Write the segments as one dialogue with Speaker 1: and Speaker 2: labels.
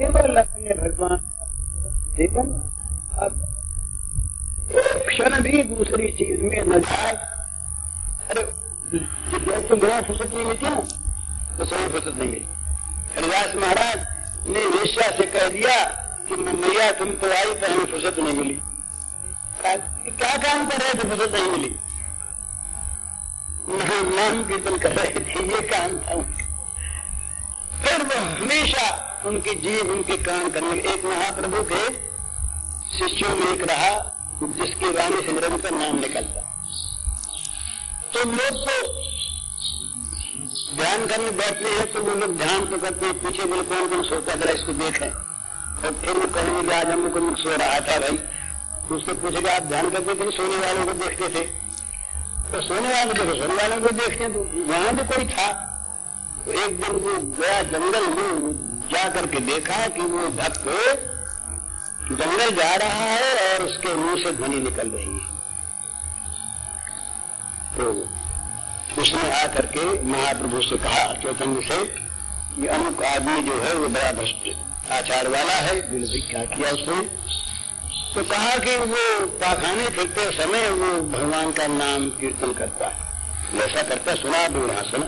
Speaker 1: केवल अपने भगवान जीवन क्षण भी दूसरी चीज़ में न जाए अरे जब तुम बिना फुर्सत नहीं मिलती ना तो समय फुर्सत नहीं मिली हरिदास महाराज ने वेश्या से कह दिया कि मैया तुम तो आई तो हमें फुर्सत नहीं मिली क्या काम कर रहे थे फुर्सत नहीं मिली नाम कीर्तन कर रहे थे ये काम था फिर वो हमेशा उनकी जीव उनके काम करने एक महाप्रभु के शिष्यों में एक रहा, जिसके वाणी से निरंतर नाम निकलता। तो लोग तो ध्यान करने बैठते हैं तो वो लोग ध्यान तो करते हैं, पीछे बोले, कौन कौन सोता जरा इसको देखें। और फिर वो कहेंगे कि आज हमको मुख सो रहा था भाई। तो उसको पूछेगा आप ध्यान करते थे सोने वालों को देखते थे? तो सोने वाले को सोने वालों को देखते हैं तो वहाँ भी कोई था। तो एक दिन वो गया जंगल में जा करके देखा कि वो भक्त जंगल जा रहा है और उसके मुँह से ध्वनि निकल रही है। तो उसने आकर के महाप्रभु से कहा, चैतन्य से कि अमुक आदमी जो है वो बड़ा भ्रष्ट आचार वाला है बोले क्या किया उसने? तो कहा कि वो पाखाने फिरते समय वो भगवान का नाम कीर्तन करता है। वैसा करता, सुना, बुला सुना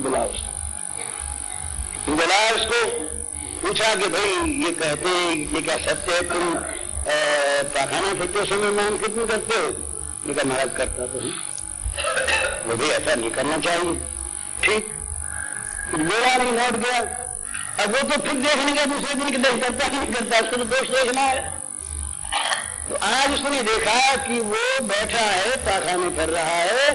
Speaker 1: बुला उसको। बुला उसको पूछा कि भाई, ये कहते ये क्या सत्य है? तुम पाखाना फिरते समय नाम कीर्तन करते हो? ये महाराज, करता तो वो भी ऐसा नहीं करना चाहिए ठीक। मेरा नहीं लौट गया। अब वो तो फिर देखने का दूसरे दिन की देख करता नहीं करता, उसको तो दोष देखना है। तो आज उसने देखा कि वो बैठा है, पाखाने कर रहा है,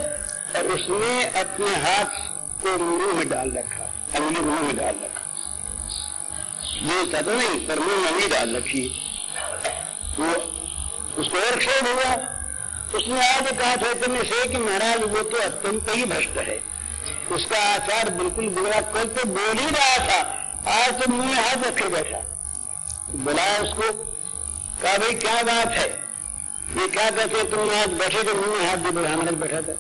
Speaker 1: और उसने अपने हाथ को मुँह में डाल रखा, अंगली मुँह में डाल रखा। तो नहीं, पर मुँह में नहीं डाल रखी वो उसको और खेल हुआ। उसने आज कहा चैतन्य से कि महाराज, वो तो अत्यंत ही भ्रष्ट है। उसका आचार बिल्कुल बिगड़ा कल तो बोल ही रहा था। आज तो मुँह हाथ रखे बैठा। बुलाया उसको, कहा, भाई, क्या बात है? ये क्या कहते तुम आज बैठे थे मुँह हाथ भी बढ़ाने बैठा था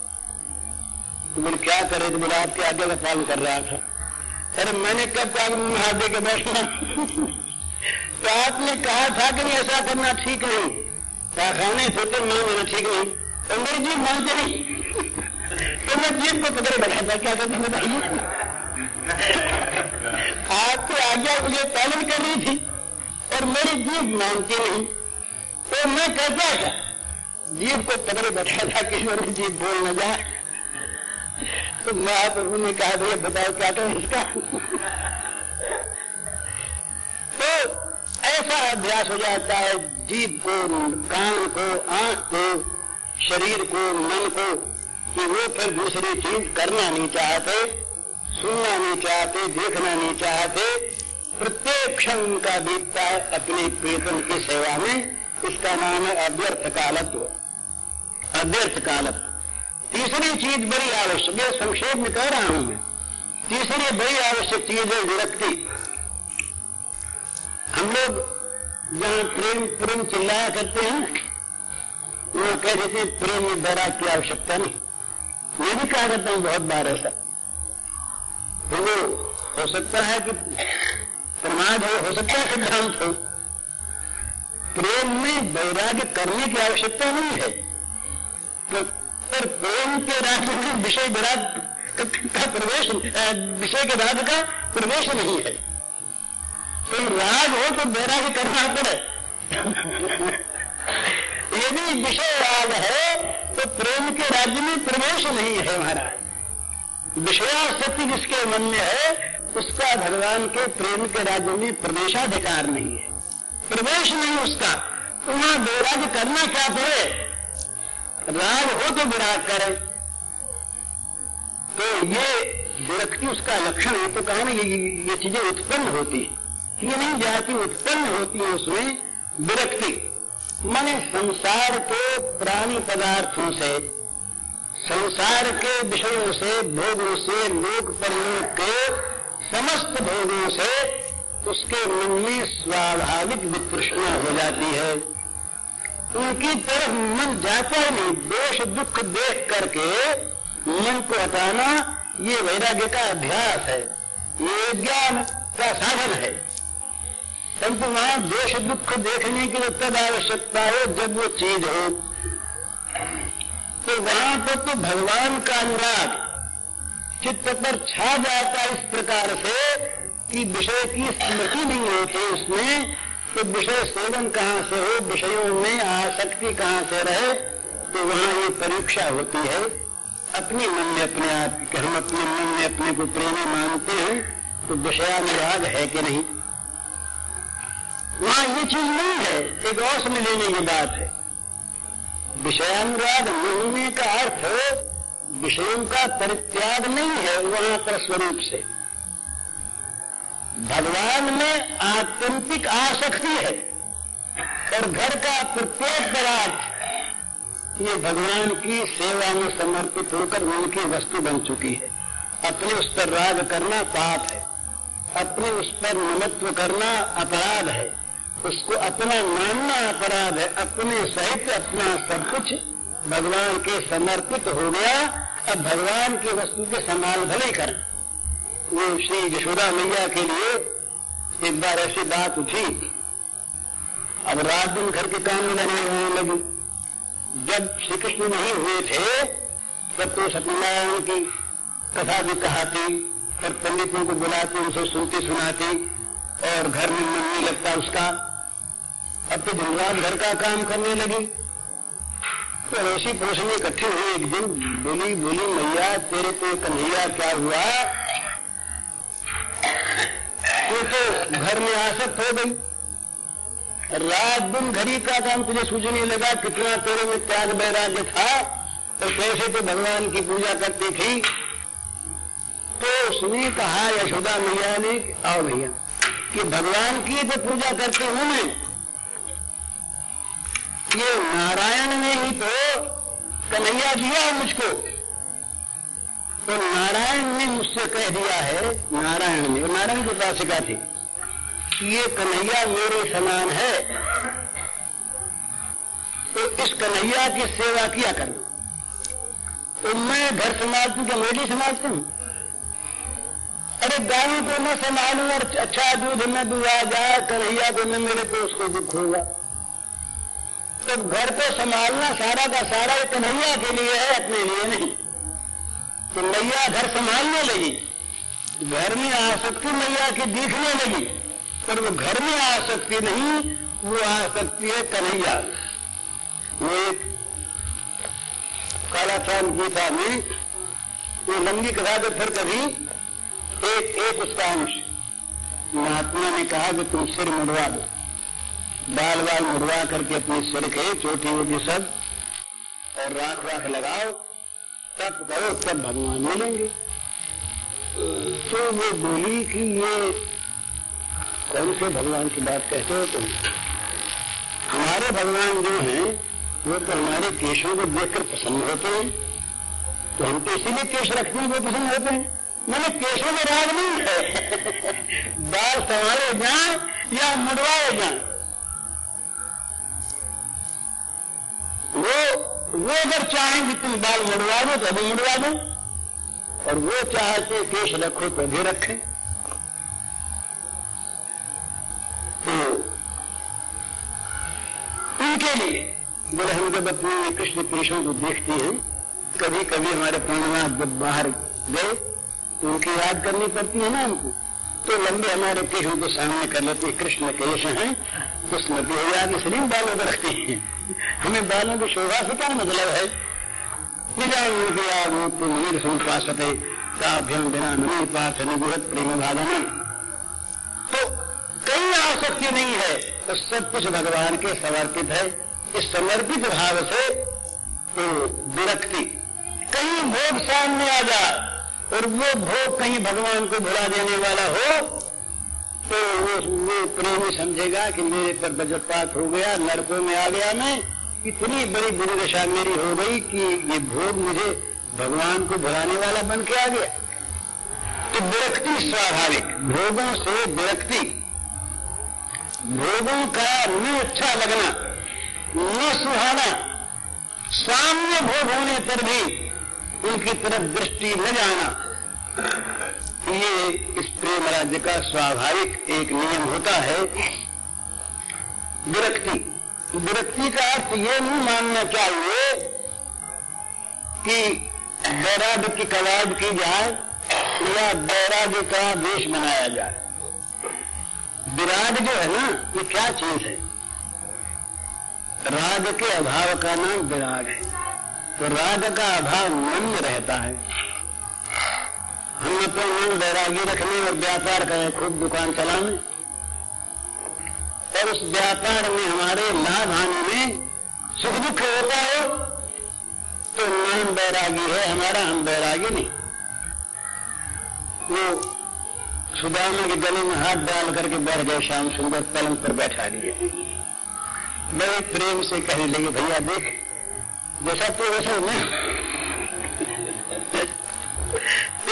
Speaker 1: तो बोले, क्या करे तो बोला, आपके आगे का पालन कर रहा था। अरे मैंने कब कहा मुँह हाथ दे के बैठना तो आपने कहा था कि नहीं, ऐसा करना ठीक नहीं। कारखाने होते मान लेना ठीक नहीं। तो मेरी जीव मानते नहीं। तो मैं जीव को पकड़े बैठा था क्या करता बताइए? आपकी आज्ञा मुझे पालन कर रही थी और मेरी जीव मानती नहीं। तो मैं कहता था जीव को पकड़े बैठा था कि मेरी जीव बोल न जाए। तो महाप्रभु ने कहा भैया बताओ क्या करें इसका? तो ऐसा अभ्यास हो जाता है जीव को, कान को, आँख को, शरीर को, मन को, कि वो फिर दूसरी चीज़ करना नहीं चाहते, सुनना नहीं चाहते, देखना नहीं चाहते। प्रत्येक क्षण उनका बीतता है अपने प्रीतम की सेवा में। इसका नाम है अव्यर्थ कालत्व। अव्यर्थ कालत्व। तीसरी चीज़ बड़ी आवश्यक है संक्षेप में कह रहा हूँ मैं। तीसरी बड़ी आवश्यक चीज़ है विरक्ति। हम लोग जहाँ प्रेम प्रेम चिल्लाया करते हैं, वहाँ कह देते हैं, प्रेम में बैराग की आवश्यकता नहीं। मैं भी कहा करता हूँ, बहुत बार ऐसा। तो वो हो सकता है कि प्रमाद हो हो सकता है सिद्धांत हो। प्रेम में वैराग्य करने की आवश्यकता नहीं है। तो पर प्रेम के राज्य में विषय विराग का प्रवेश विषय के राग का प्रवेश नहीं है। तो राग हो तो वैराग्य करना पड़े। यदि विषय राग है तो प्रेम के राज्य में प्रवेश नहीं है महाराज। विषयाशक्ति जिसके मन में है, उसका भगवान के प्रेम के राज्य में प्रवेशाधिकार नहीं है। प्रवेश नहीं उसका। तो वहाँ वैराग्य करना क्या पड़े राग हो तो विराग करे तो ये विरक्ति उसका लक्षण है तो कहा ना ये, ये चीज़ें उत्पन्न होती है। ये नहीं जाती उत्पन्न होती है उसमें विरक्ति। माने संसार के प्राणी पदार्थों से संसार के विषयों से भोगों से लोक परलोक के समस्त भोगों से उसके मन में स्वाभाविक वितृष्णा हो जाती है। उनकी तरफ़ मन जाता ही नहीं। देश दुख देख करके मन को हटाना, ये वैराग्य का अभ्यास है। ये ज्ञान का साधन है। परंतु वहाँ देश दुख देखने की तब आवश्यकता हो, जब वो चीज़ हो। तो वहाँ पर तो भगवान का अनुराग चित्त पर छा जाता इस प्रकार से कि विषय की स्मृति नहीं होती उसमें। तो विषय सेवन कहाँ से हो, विषयों में आसक्ति कहाँ से रहे तो वहाँ ये परीक्षा होती है। अपने मन में, अपने आप की हम अपने मन में अपने को प्रेमी मानते हैं तो विषयानुराग है कि नहीं? वहाँ ये चीज़ नहीं है, एक और में लेने की बात है। विषयानुराग नहीं का अर्थ, विषयों का परित्याग नहीं है, वहाँ पर स्वरूप से। भगवान में आत्यंतिक आसक्ति है। और घर का प्रत्येक पदार्थ ये भगवान की सेवा में समर्पित होकर उनकी वस्तु बन चुकी है। अपने उस पर राग करना पाप है। अपने उस पर निमत्व करना अपराध है। उसको अपना मानना अपराध है। अपने सहित अपना सब कुछ भगवान के समर्पित हो गया। अब भगवान की वस्तु के संभाल भले कर। वो श्री यशोदा मैया के लिए एक बार ऐसी बात उठी। अब रात दिन घर के काम में रहने लगी। जब श्री कृष्ण नहीं हुए थे, तब तो सत्यनारायण की कथा भी कहाती फिर पंडितों को बुलाती, उनसे सुनती सुनाती, और घर में मन नहीं लगता उसका। अब तो दिन रात घर का काम करने लगी। तो ऐसी पड़ोसनी इकट्ठी हुई, एक दिन बोली बोली, मैया, तेरे तो कन्हैया क्या हुआ? तो, घर में आसक्त हो गई। रात दिन घड़ी का काम तुझे सूझने लगा कितना तेरे में त्याग वैराग्य था तो कैसे तो भगवान की पूजा करती थी? तो उसने कहा यशोदा मैया ने आओ भैया कि भगवान की तो पूजा करती हूँ मैं। ये नारायण ने ही तो कन्हैया दिया मुझको। तो नारायण ने मुझसे कह दिया है, नारायण ने, नारायण की उपासिका थी? कि ये कन्हैया मेरे समान है तो इस कन्हैया की सेवा किया करना। तो मैं घर संभालती तो मेरी संभालती हूँ? अरे गायों को मैं संभालू और अच्छा दूध न दुआ जाए कन्हैया को मैं मेरे तो उसको दुख होगा। तो घर को संभालना सारा का सारा कन्हैया के लिए है, अपने लिए नहीं। तो मैया घर संभालने लगी। घर में आसक्ति मैया की दिखने लगी। पर वो घर में आ सकती नहीं, वो आ सकती है कन्हैया। वो एक कालाचांद गीता में, वो लंबी कथा के फिर कभी एक एक उसका अंश। महात्मा ने कहा कि तुम सिर मुड़वा दो। बाल बाल मुड़वा करके अपने सिर के चोटी वोटी सब, और राख राख लगाओ। तब करो, तब भगवान मिलेंगे। तो वो बोली कि ये कौन से भगवान की बात कहते हो तुम? हमारे भगवान जो हैं, वो तो हमारे केशों को देखकर पसंद होते हैं। तो हम तो इसीलिए केश रखते हैं, वो पसंद होते हैं। मैंने केशों में राग नहीं है। बाल संभाले जाए या मुड़वाए जाए वो वो अगर चाहें तुम बाल मुड़वा दो तो अभी मुड़वा दो। और वो चाहते केश रखो तो भी रखें। उनके लिए जब हम जब अपने कृष्ण पुरुषों को देखते हैं कभी कभी हमारे पूर्णिमा जब बाहर गए तो उनकी याद करनी पड़ती है ना हमको। तो लंबे हमारे केशों को सामने कर लेते कृष्ण केश हैं तो स्मृति हो जाती इसलिए बालों रखते हैं। हमें बालों की शोभा से क्या मतलब है? प्रेम भागन तो कई आसक्ति नहीं है तो सब कुछ भगवान के समर्पित है। इस समर्पित भाव से तो विरक्ति कहीं भोग सामने आ जा, और वो भोग कहीं भगवान को भुला देने वाला हो तो वो प्रेमी समझेगा कि मेरे पर वज्रपात हो गया नरकों में आ गया मैं। इतनी बड़ी दुर्दशा मेरी हो गई कि ये भोग मुझे भगवान को भुलाने वाला बन के आ गया। तो विरक्ति स्वाभाविक, भोगों से विरक्ति। भोगों का न अच्छा लगना, न सुहाना सामने भोग होने पर भी उनकी तरफ़ दृष्टि न जाना। ये इस प्रेम राज्य का स्वाभाविक एक नियम होता है। विरक्ति। विरक्ति का अर्थ ये नहीं मानना चाहिए कि बैराग की कवाद की जाए या बैराग का देश बनाया जाए। विराग जो है ना, ये क्या चीज़ है? राग के अभाव का नाम विराग है। तो राग का अभाव मन में रहता है। हम अपना मन बैरागी रखने और व्यापार करें खुद दुकान चलाने और उस व्यापार में हमारे लाभ हानि में सुख दुख होता हो तो नाम बैरागी है, हमारा हम बैरागी नहीं। वो सुदामा के गले में हाथ डाल करके बैठ गए, शाम सुंदर पलंग पर बैठा दिए। बड़े प्रेम से कहने लगे, भैया, देख, जैसा तू वैसा मैं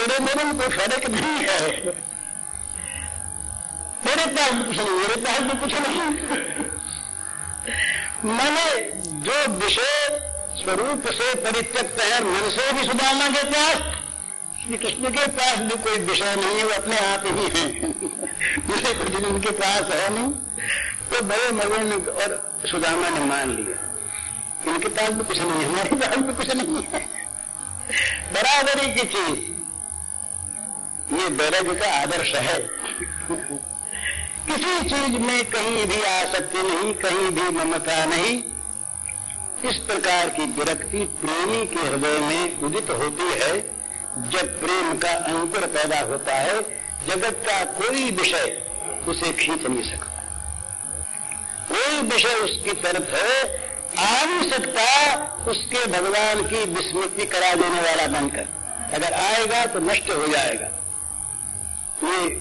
Speaker 1: तेरे मेरे में कोई फ़र्क नहीं है। तेरे पास कुछ नहीं, मेरे पास भी कुछ नहीं। मैंने जो विषय स्वरूप से परित्यक्त है, मन से भी सुदामा के पास, श्री कृष्ण के पास भी कोई विषय नहीं है वो अपने आप ही है। जिसे कुछ उनके पास है नहीं तो बड़े मज़े में और सुदामा ने मान लिया। इनके पास भी कुछ नहीं है हमारे पास भी कुछ नहीं है। बराबरी की चीज़। ये बैरग का आदर्श है। किसी चीज़ में कहीं भी आसक्ति नहीं, कहीं भी ममता नहीं। इस प्रकार की विरक्ति प्रेमी के हृदय में उदित होती है। जब प्रेम का अंकुर पैदा होता है, जगत का कोई विषय उसे खींच नहीं सकता। कोई विषय उसकी तरफ़ है आ नहीं सकता उसके भगवान की विस्मृति करा देने वाला बनकर। अगर आएगा तो नष्ट हो जाएगा। ये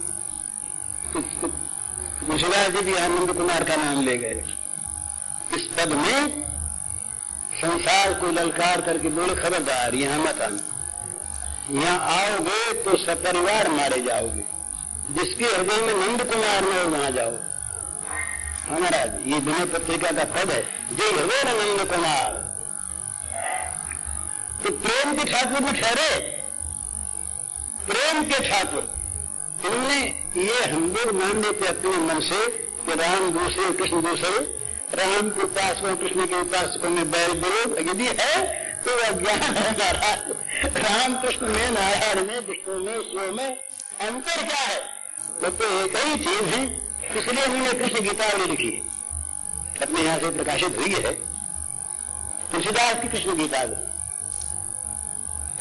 Speaker 1: जी भी आनंद कुमार का नाम ले गए। इस पद में संसार को ललकार करके बोले, खबरदार, यहाँ मत आना। यहाँ आओगे तो सपरिवार मारे जाओगे। जिसके हृदय में नंद कुमार में वहाँ जाओ। हमारा ये विनय पत्रिका का पद है। जय हृदय नंद कुमार। तो प्रेम के ठाकुर में ठहरे। प्रेम के ठाकुर। उन्होंने ये हम लोग मान लेते अपने मन से कि राम दूसरे, कृष्ण दूसरे राम के उपासकों कृष्ण के उपासकों में बैल विरोध यदि है तो अज्ञान है राम कृष्ण में, नारायण में, विष्णु में, शिव में अंतर क्या है? वो तो एक ही चीज़ है। इसलिए उन्होंने कृष्ण गीतावली लिखी है। अपने यहाँ से प्रकाशित हुई है। तुलसीदास की कृष्ण गीतावली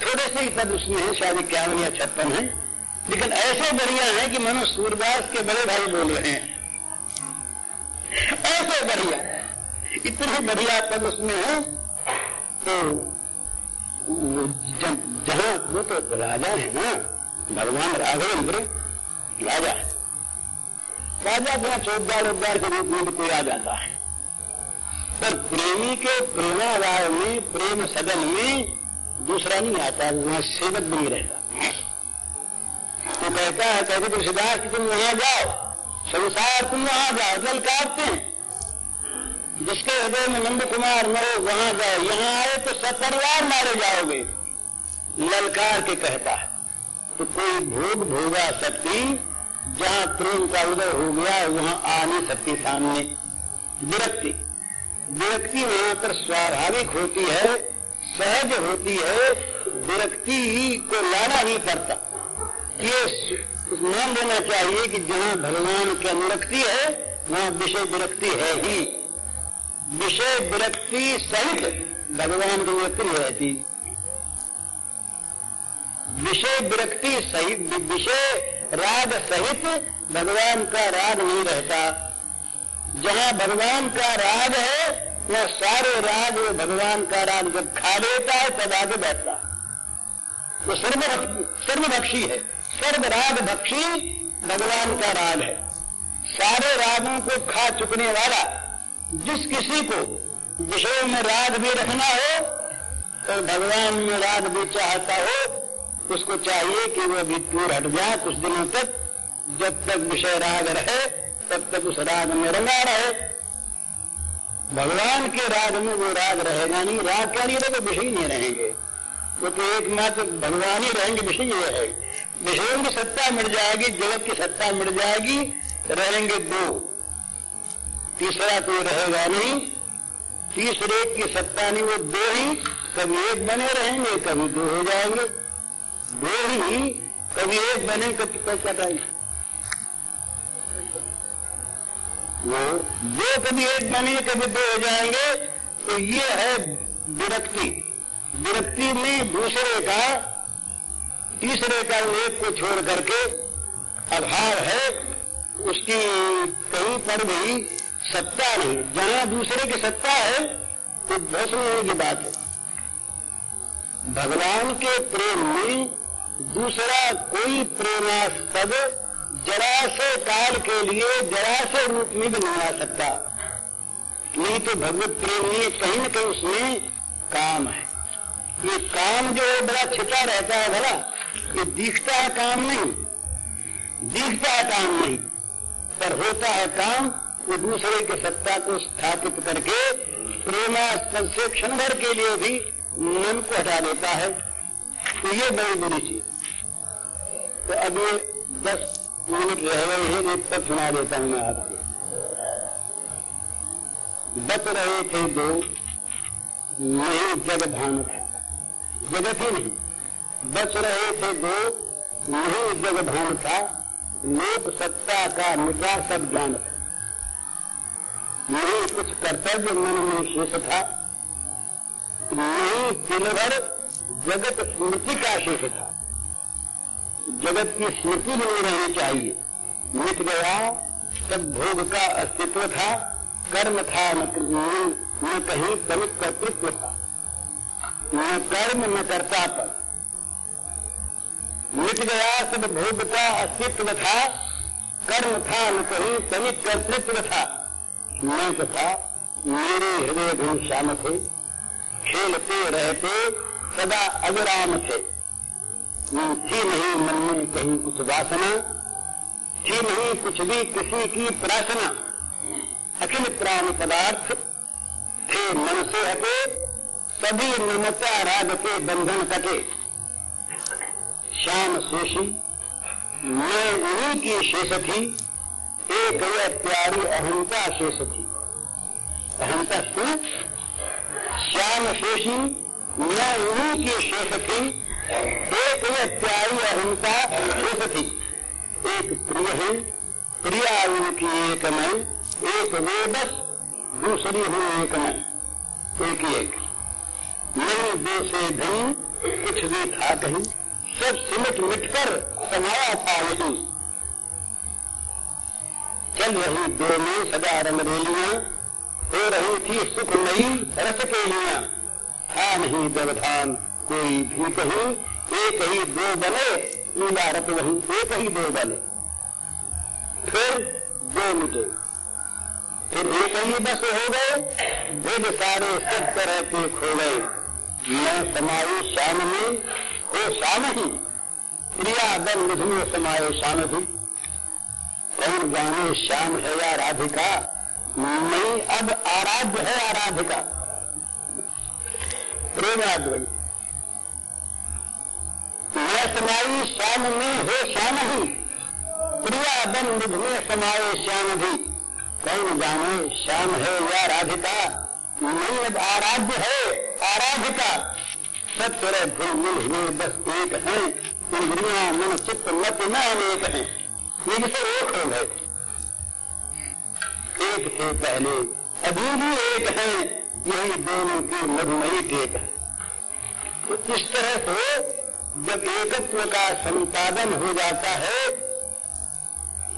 Speaker 1: थोड़े से ही पद उसमें है, शायद इक्यावन या छप्पन है। लेकिन ऐसे बढ़िया है कि मनो सूरदास के बड़े भाई बोल रहे हैं। ऐसे बढ़िया इतने बढ़िया पद उसमें है तो जहाँ वो तो राजा है ना, भगवान राघवेंद्र राजा राजा बिना चौकदार उद्गार के रूप में कोई आ जाता है। पर प्रेमी के प्रेमाभाव में, प्रेम सदन में दूसरा नहीं आता, वहाँ सेवक भी रहता। तो कहता है कहते तुलसीदास तुम वहाँ जाओ? संसार, तुम वहाँ जाओ। जल काटते हैं। जिसके हृदय में नंद कुमार मरो, वहाँ जाओ। यहाँ आए तो सपरिवार मारे जाओगे। ललकार के कहता है। तो कोई भोग भोगा शक्ति, जहाँ प्रेम का उदय हो गया, वहाँ नहीं सकती सामने। विरक्ति। विरक्ति वहाँ पर स्वाभाविक होती है, सहज होती है। विरक्ति को लाना नहीं पड़ता। ये मान देना चाहिए कि जहाँ भगवान की अनुरक्ति है, वहाँ विषय विरक्ति है ही। विषय विरक्ति सहित भगवान की विरक्ति नहीं रहती। विषय विरक्ति सहित, विषय राग सहित भगवान का राग नहीं रहता। जहाँ भगवान का राग है, वह सारे राग वो भगवान का राग जब खा लेता है, तब आगे बैठता वो सर्वभक्षी है। सर्व राग भक्षी भगवान का राग है। सारे रागों को खा चुकने वाला, जिस किसी को विषय में राग भी रखना हो तो भगवान में राग भी चाहता हो, उसको चाहिए कि वो भी दूर हट जाए कुछ दिनों तक। जब तक विषय राग रहे, तब तक उस राग में रंगा रहे। भगवान के राग में वो राग रहेगा नहीं, राग क्या नहीं रहेगा विषय नहीं रहेंगे। क्योंकि तो एकमात्र भगवान ही रहेंगे विषय ये है। विषयों की सत्ता मिट जाएगी, जगत की सत्ता मिट जाएगी, रहेंगे दो। तीसरा कोई रहेगा नहीं, तीसरे की सत्ता नहीं, वो दो ही, कभी एक बने रहेंगे, कभी दो हो जाएँगे। दो ही, कभी एक बने कभी टाइम वो दो कभी एक बने, कभी दो हो जाएँगे तो ये है विरक्ति। विरक्ति में दूसरे का, तीसरे का एक को छोड़ करके अभाव है, उसकी कहीं पर भी सत्ता नहीं। जहाँ दूसरे की सत्ता है तो भस्म होने की बात है। भगवान के प्रेम में दूसरा कोई प्रेमास्पद जरा से काल के लिए, जरा से रूप में भी नहीं आ सकता। नहीं तो भगवत प्रेम में कहीं न कहीं उसमें काम है। ये काम जो है बड़ा छिपा रहता है भला। ये दिखता है काम नहीं। दिखता है काम नहीं। पर होता है काम वो दूसरे के सत्ता को स्थापित करके प्रेमास्पद से क्षण भर के लिए भी मन को हटा देता है। तो ये बड़ी बुरी चीज़। तो अब ये दस मिनट रह गए हैं, एक पर सुना देता हूँ मैं आपको। बच रहे थे दो नहीं जग भान था जगत ही नहीं। बच रहे थे दो, नहीं जग भान था। लोक सत्ता का मिटा सब ज्ञान था। नहीं कुछ कर्तव्य मन में शेष था। नहीं दिन भर जगत स्मृति का शेष था। जगत की स्मृति नहीं रहनी चाहिए। मिट गया, सब भोग का अस्तित्व था। कर्म था न कहीं कमित कर्तृत्व था। न कर्म न कर्ता पर। मिट गया सब भोग का अस्तित्व था कर्म था न कहीं कमित कर्तृत्व था मैं तथा मेरे हृदय भी श्याम थे, खेलते रहते सदा अविराम थे। थी नहीं मन में कहीं कुछ वासना थी नहीं कुछ भी किसी की प्रार्थना। अखिल प्राण पदार्थ थे मन से हटे सभी ममता राग के बंधन कटे। श्याम शेषी, मैं उन्हीं की शेष थी एक यह प्यारी अहंता शेष थी अहंता श्याम शेषी, मैं उन्हीं की शेष थी एक यह प्यारी अहिंसा शेष थी एक प्रिय है, प्रिया उनकी एक मैं, एक वे बस, दूसरी हूँ एक मैं। एक एक। नहीं दो से धनी कुछ भी था कहीं, सब सिमट मिटकर समाया था वही चल रही दो में सदा रंगरेलियाँ, हो रही थी सुख नई रस के लिया था नहीं व्यवधान कोई भी कहीं, एक ही दो बने इमारत वही, एक ही दो बने। फिर दो मिटे। फिर एक ही बस हो गए भेद सारे सब तरह के खो गए। मैं समाये शाम में हो शाम ही प्रिया दल मुझमें समाये शाम भी कौन जाने श्याम है या राधिका? नहीं अब आराध्य है आराधिका प्रेमाद्वई मैं समाई श्याम में हो श्याम ही प्रिया बन मुझमें समाये श्याम भी कौन जाने श्याम है या राधिका? नहीं अब आराध्य है। आराधिका। तरह भूल हुए बस एक है इंद्रिया मन चित्त मत न अनेक है। ये जिसे एक हो। गए एक थे पहले, अभी भी एक है, यही दोनों की मधुमयी टेक है। तो इस तरह से जब एकत्व का संपादन हो जाता है,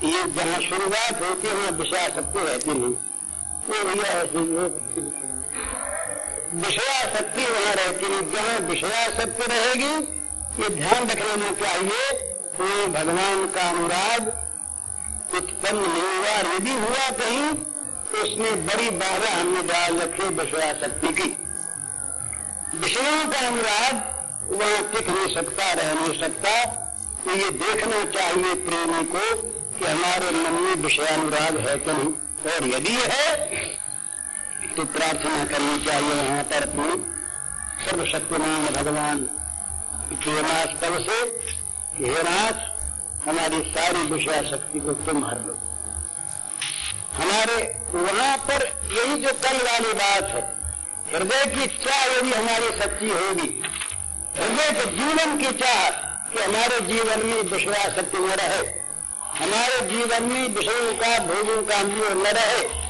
Speaker 1: ये जहाँ शुरुआत होती है, वहाँ दिशा शक्ति रहती नहीं वो भैया ऐसी विषया शक्ति वहाँ रहती है। जहाँ विषयाशक्ति रहेगी, ये ध्यान रख लेना चाहिए तो भगवान का अनुराग उत्पन्न नहीं हुआ, यदि हुआ कहीं तो उसमें बड़ी बाधा हमने डाल रखी विषया शक्ति की। विषयों का अनुराग वहाँ टिक नहीं सकता, रह नहीं सकता। तो ये देखना चाहिए प्रेमी को कि हमारे मन में विषयानुराग है कि नहीं। और यदि है तो प्रार्थना करनी चाहिए वहाँ पर अपनी। सर्वशक्तिमान भगवान प्रेमास्पद से, हे नाथ हमारी सारी विषया शक्ति को तुम हर लो। हमारे वहाँ पर यही जो कल वाली बात है, हृदय की चाह यदि हमारी सच्ची होगी, हृदय के जीवन की चाह कि हमारे जीवन में विश्वास सत्य न रहे, हमारे जीवन में विषयों का, भोगों का मोह न रहे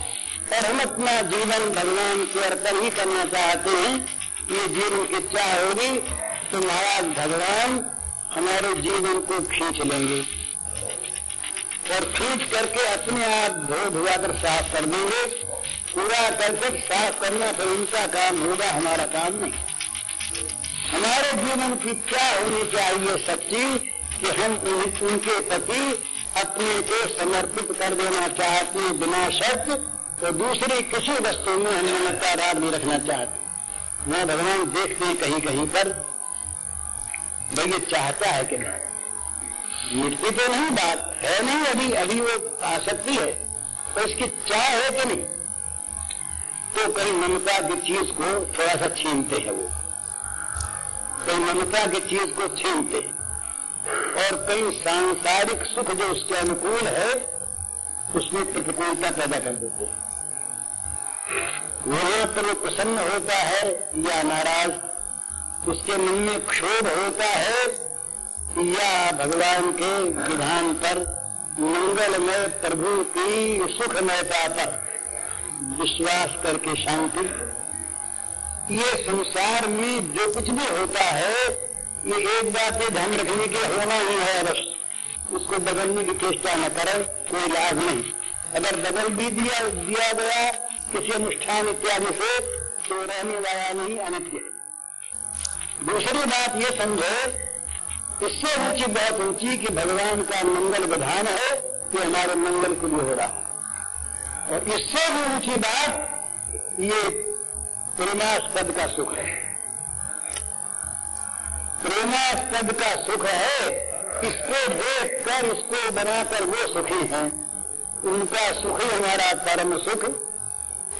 Speaker 1: और हम अपना जीवन भगवान के अर्पण ही करना चाहते हैं। ये जीवन इच्छा होगी तो महाराज भगवान हमारे जीवन को खींच लेंगे और खींच करके अपने आप धो धुआ कर साफ़ कर देंगे। पूरा करके साफ़ करना तो उनका काम होगा, हमारा काम नहीं। हमारे जीवन की क्या होनी चाहिए सच्ची कि हम उनके प्रति अपने को समर्पित कर देना चाहते हैं बिना शर्त। तो दूसरी किसी वस्तु में हम नमता राग नहीं रखना चाहते। मैं भगवान देखते हैं कहीं कहीं पर, भाई ये चाहता है कि नहीं मिटती तो नहीं, बात है नहीं, अभी अभी वो आसक्ति है तो इसकी चाह है कि नहीं? तो कहीं ममता की चीज़ को थोड़ा सा छीनते हैं वो। कहीं ममता की चीज़ को छीनते और कहीं सांसारिक सुख जो उसके अनुकूल है, उसमें प्रतिकूलता पैदा कर देते वहाँ पर प्रसन्न होता है या नाराज़? उसके मन में क्षोभ होता है या भगवान के विधान पर मंगलमय प्रभु की सुखमयता पर विश्वास करके शांति? ये संसार में जो कुछ भी होता है, ये एक बात ये ध्यान रखने के होना ही है अवश्य उसको बदलने की चेष्टा न करें, कोई लाभ नहीं। अगर बदल भी दिया दिया गया किसी अनुष्ठान इत्यादि से तो रहने वाला नहीं अनित्य है। दूसरी बात ये समझो, इससे ऊँची बहुत ऊँची कि भगवान का मंगल विधान है कि हमारे मंगल के लिए हो रहा है। और इससे भी ऊँची बात ये प्रेमास्पद का सुख है। प्रेमास्पद का सुख है, इसको देख कर इसको बनाकर वो सुखी हैं। उनका सुख हमारा परम सुख।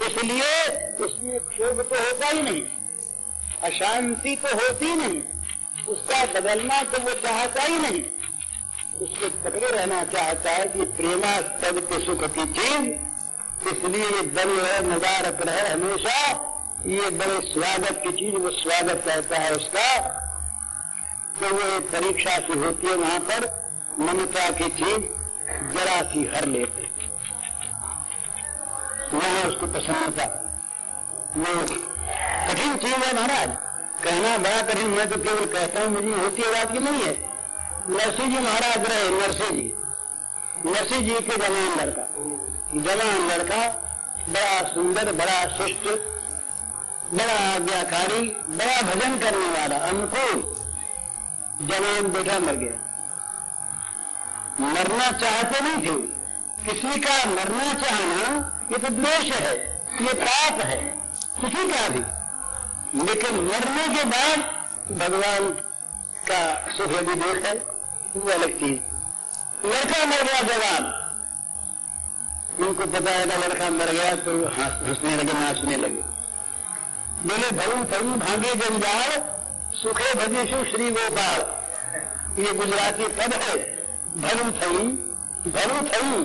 Speaker 1: इसलिए उसमें क्षोभ तो होता ही नहीं, अशांति तो होती नहीं, उसका बदलना तो वो चाहता ही नहीं। उसको पकड़े रहना चाहता है कि प्रेमा तब के सुख की चीज़, इसलिए ये बल है नजारत रहे हमेशा, ये बड़े स्वागत की चीज़, वो स्वागत करता है उसका। तो वो परीक्षा सी होती है वहाँ पर, ममता की चीज़, जरा सी हर लेते। वहाँ उसको प्रसन्नता वो कठिन चीज़ है महाराज। कहना बड़ा कठिन, मैं तो केवल कहता हूँ, मुझे होती बात की नहीं है। नरसिंह जी महाराज रहे, नरसिंह जी। नरसिंह जी के जवान लड़का। जवान लड़का, बड़ा सुंदर, बड़ा शिष्ट बड़ा आज्ञाकारी, बड़ा भजन करने वाला, अनुकूल। जवान बेटा मर गया। मरना चाहते नहीं थे। किसी का मरना चाहना ये तो द्वेष है, ये पाप है। किसी का भी। लेकिन मरने के बाद भगवान का सुख यदि देख है वो अलग चीज़। लड़का मर गया जवान। उनको पता है ना लड़का मर गया तो हंसने लगे, नाचने लगे। बोले भरू थरू भांगे जंजाल, सुखे भजेशु श्री गोपाल। ये गुजराती पद है। भरू थई भरू थई,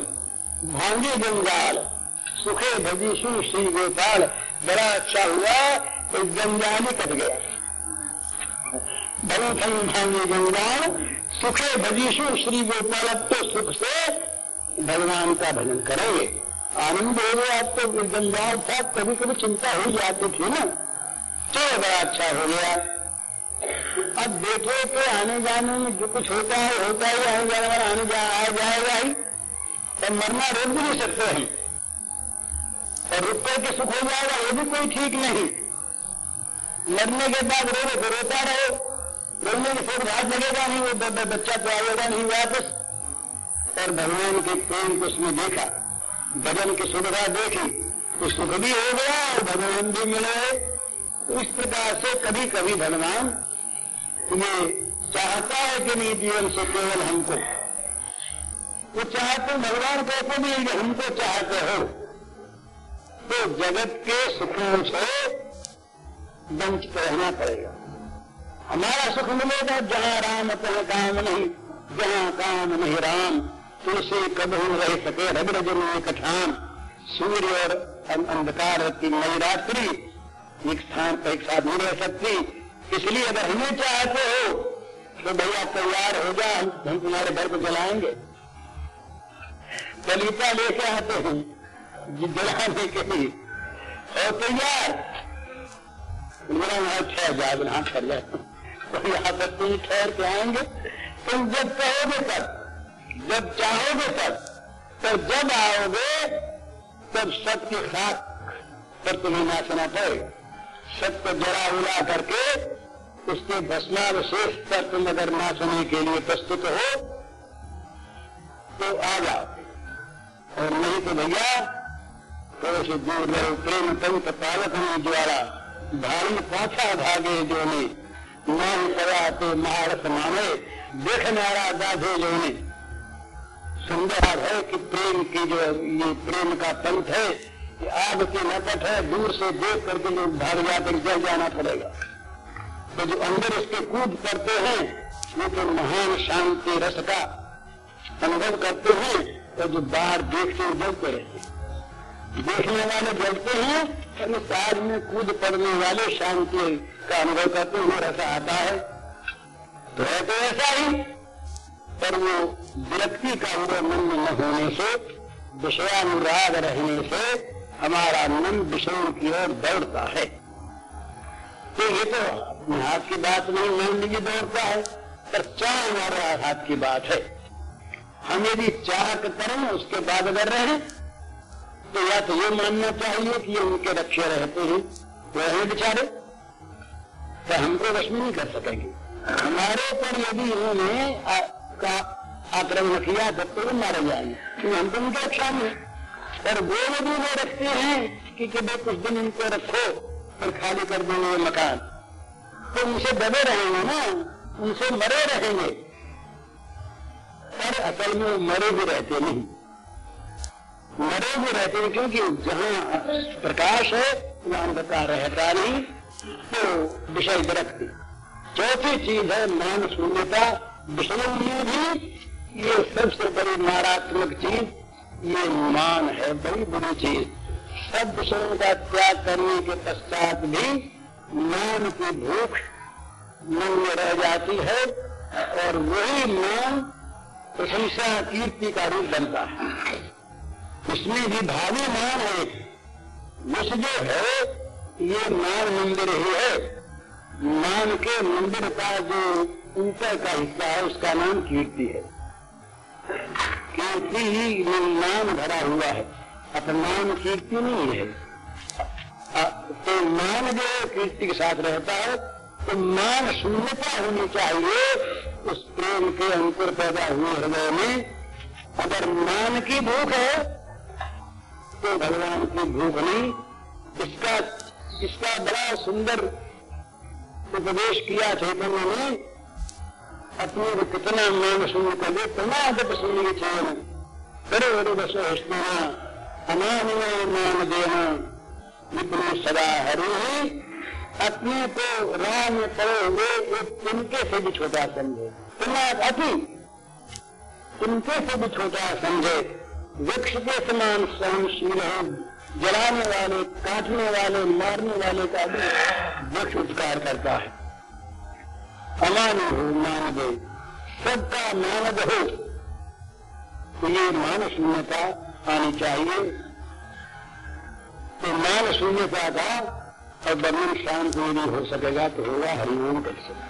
Speaker 1: भांगे जंजाल। सुखे भजीशु श्री गोपाल, बड़ा अच्छा हुआ तो जंजाली कट गया। भले फल भांगे जंजाल सुखे भजीशु श्री गोपाल, अब तो सुख से भगवान का भजन करेंगे। आनंद हो गया, अब तो जंजाल था कभी कभी चिंता हो जाती थी ना। चलो, बड़ा अच्छा हो गया। अब देखो कि आने जाने में जो कुछ होता है, होता ही आने जाने वाला, आने आ जाएगा ही। तो मरना रोक भी नहीं सकते हैं। और रुक करके सुख हो जाएगा, वो भी कोई ठीक नहीं। लड़ने के बाद रो तो रोता रहो। रोने के फिर घाट लगेगा नहीं, वो बच्चा तो आएगा नहीं वापस। और भगवान के प्रेम को उसने देखा। भजन की सुविधा देखी। तो सुख भी हो गया और भगवान भी मिले। तो इस प्रकार से कभी कभी भगवान ये चाहता है कि नहीं जीवन से केवल हमको। वो चाहते भगवान कहते भी हमको चाहते हो। तो जगत के सुखों से वंचित रहना पड़ेगा। हमारा सुख मिलेगा जहाँ राम तह काम नहीं, जहाँ काम नहीं राम। तुलसी कब रह सके रग रजन कठान सूर्य और अंधकार की नई रात्रि, एक स्थान पर एक साथ नहीं रह सकती। इसलिए अगर हमें चाहते हो तो भैया तैयार हो जा हम तुम्हारे घर को जलाएँगे कलिता लेके आते हैं। जलाने के लिए। और तैयार मेरा वहाँ ठहर जाए वहाँ ठहर तो यहाँ पर तुम ठहर के आएँगे, तुम जब कहोगे तब, जब चाहोगे तब तो जब आओगे, तब सबके साथ पर तुम्हें नाचना पड़ेगा सबको जरा उला करके उसके भस्मावशेष पर तुम अगर नाचने के लिए प्रस्तुत हो तो आ जाओ। और नहीं तो भैया थोड़े से दूर रहो प्रेम पंत पालक में द्वारा भारी पाछा भागे जो ने मान पड़ा तो महारथ माने देख नारा गाधे जो ने सुंदर है कि प्रेम की जो ये प्रेम का पंथ है, कि आग के नकट है, दूर से देख करके लोग भाग जाकर जल जाना पड़ेगा। तो जो अंदर इसके कूद करते हैं, वो तो महान शांति रस का अनुभव करते हैं तो जो बाहर देखते रहते हैं। देखने वाले जलते हैं साज में कूद पड़ने वाले शांति का अनुभव करते हुए ऐसा आता है। तो है तो ऐसा ही, पर वो विरक्ति का उदय मन में न होने से, विषयानुराग रहने से, हमारा मन विषयों की ओर दौड़ता है। तो ये तो अपने हाथ की बात नहीं मन लीजिए दौड़ता है, पर चाह हमारे हाथ की बात है। हम यदि चाह करें उसके बाद अगर रहे तो या तो ये मानना चाहिए कि ये उनके रक्षे रहते हैं। वह हैं बेचारे। तो हमको वश में नहीं कर सकेंगे। हमारे पर यदि इन्होंने का आक्रमण किया तो मारे जाएँगे। क्योंकि हम तो उनके रक्षा में और वो यदि वो रखते हैं कि भाई कुछ दिन इनको रखो और खाली कर देंगे ये मकान। तो उनसे दबे रहेंगे ना। उनसे मरे रहेंगे। पर असल में मरे भी रहते नहीं। मरे हुए रहते हैं, क्योंकि जहाँ प्रकाश है, वहाँ अंधकार रहता नहीं तो विषय विरक्ति चौथी चीज़ है मान शून्यता। विषयों में भी ये सबसे बड़ी मारात्मक चीज़, ये मान है, बड़ी बड़ी चीज़। सब विषयों का त्याग करने के पश्चात भी मान की भूख मन में रह जाती है, और वही मान प्रशंसा कीर्ति का रूप बनता है। इसमें भावी मान है। विष जो है, ये मान मंदिर ही है। मान के मंदिर का जो ऊपर का हिस्सा है, उसका नाम कीर्ति है। कीर्ति ही नाम भरा हुआ है। अपमान कीर्ति नहीं है। तो मान जो कीर्ति के साथ रहता है तो मान शून्यता होनी चाहिए, उस प्रेम के अंकुर पैदा हुए हृदय में। अगर मान की भूख है तो भगवान की भूख नहीं इसका इसका बड़ा सुंदर उपदेश किया चैतन्य ने, अपने को कितना मान सुन कर ले प्रमाद सुन चैन करो अरे बसो हस्तना अमान मान देना विप्रो सदा हरे अपने को राम पड़े हुए एक से भी छोटा समझे तुम्हारा अति तिनके से भी छोटा समझे वृक्ष के समान सहनशील है, जलाने वाले, काटने वाले, मारने वाले का भी वृक्ष उपकार करता है। अमान हो, मानव सबका मानव हो तो ये मान शून्यता आनी चाहिए। तो मान शून्यता का और वर्णन शांत नहीं हो सकेगा तो होगा हरिओम कर सकते